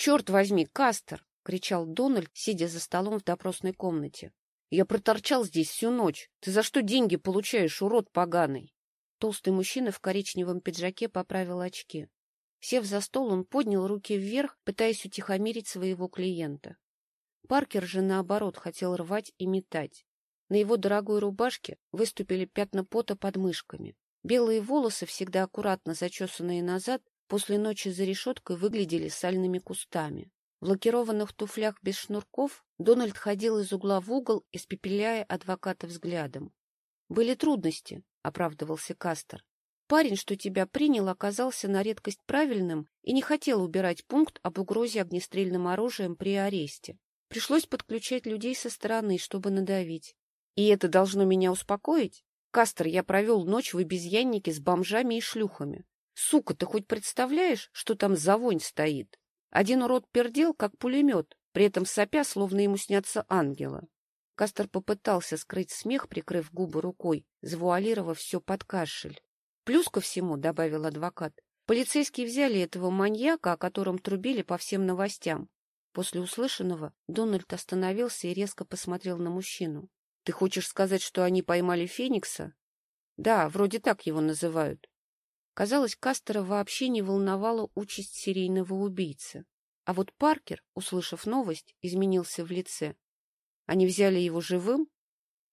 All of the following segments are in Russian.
Черт возьми, Кастер! — кричал Дональд, сидя за столом в допросной комнате. — Я проторчал здесь всю ночь. Ты за что деньги получаешь, урод поганый? Толстый мужчина в коричневом пиджаке поправил очки. Сев за стол, он поднял руки вверх, пытаясь утихомирить своего клиента. Паркер же, наоборот, хотел рвать и метать. На его дорогой рубашке выступили пятна пота под мышками. Белые волосы, всегда аккуратно зачесанные назад, после ночи за решеткой выглядели сальными кустами. В лакированных туфлях без шнурков Дональд ходил из угла в угол, испепеляя адвоката взглядом. — Были трудности, — оправдывался Кастер. — Парень, что тебя принял, оказался на редкость правильным и не хотел убирать пункт об угрозе огнестрельным оружием при аресте. Пришлось подключать людей со стороны, чтобы надавить. И это должно меня успокоить? Кастер, я провел ночь в обезьяннике с бомжами и шлюхами. Сука, ты хоть представляешь, что там за вонь стоит? Один урод пердел, как пулемет, при этом сопя, словно ему снятся ангела. Кастер попытался скрыть смех, прикрыв губы рукой, завуалировав все под кашель. Плюс ко всему, — добавил адвокат, — полицейские взяли этого маньяка, о котором трубили по всем новостям. После услышанного Дональд остановился и резко посмотрел на мужчину. — Ты хочешь сказать, что они поймали Феникса? — Да, вроде так его называют. Казалось, Кастера вообще не волновала участь серийного убийцы. А вот Паркер, услышав новость, изменился в лице. Они взяли его живым?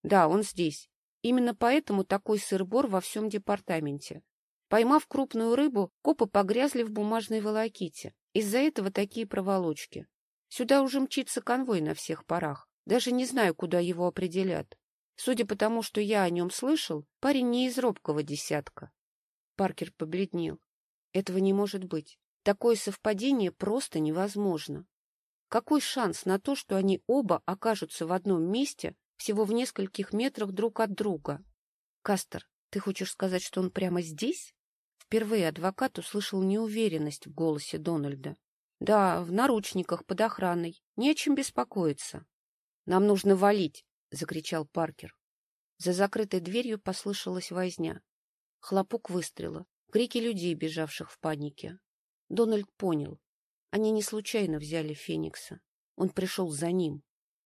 Да, он здесь. Именно поэтому такой сыр-бор во всем департаменте. Поймав крупную рыбу, копы погрязли в бумажной волоките. Из-за этого такие проволочки. Сюда уже мчится конвой на всех парах. Даже не знаю, куда его определят. Судя по тому, что я о нем слышал, парень не из робкого десятка. Паркер побледнел. Этого не может быть. Такое совпадение просто невозможно. Какой шанс на то, что они оба окажутся в одном месте всего в нескольких метрах друг от друга? Кастер, ты хочешь сказать, что он прямо здесь? Впервые адвокат услышал неуверенность в голосе Дональда. Да, в наручниках под охраной. Не о чем беспокоиться. Нам нужно валить, закричал Паркер. За закрытой дверью послышалась возня. Хлопок выстрела, крики людей, бежавших в панике. Дональд понял. Они не случайно взяли Феникса. Он пришел за ним.